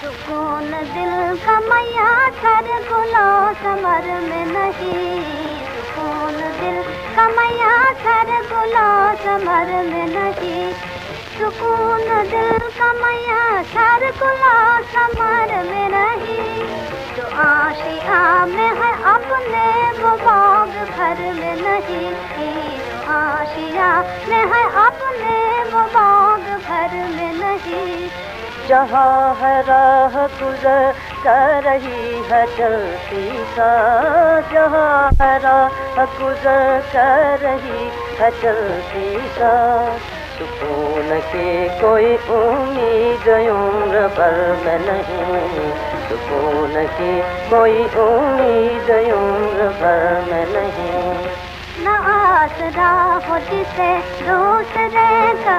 सुकून दिल का मैया सर गुलो समर में नहीं। सुकून दिल का मैया सर गुलो समर में नहीं। सुकून दिल का मैया सर गुलो समर में नहीं। जो आशिया में है अपने वो बाग घर में नहीं। आशिया में है अपने वो बाग घर में नहीं। जहाँ है राह गुजर कर रही है चलती सा जहाँ है राह गुजर कर रही है चलती सा सुकून की कोई उम्मीद उम्र पर में नहीं। सुकून की कोई उम्मीद उम्र पर में नहीं। न आसरा हो जिसे दूसरे का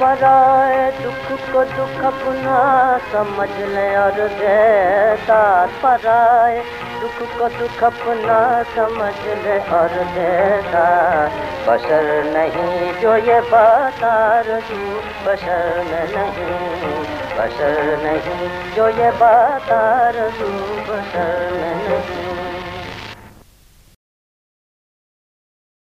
पराए दुख को दुख अपना समझ ले और देता पराए दुख को दुख अपना समझ ले और देता बशर नहीं जो ये बता रजू बशर नहीं बशर नहीं जो ये बता रजू बशर नहीं।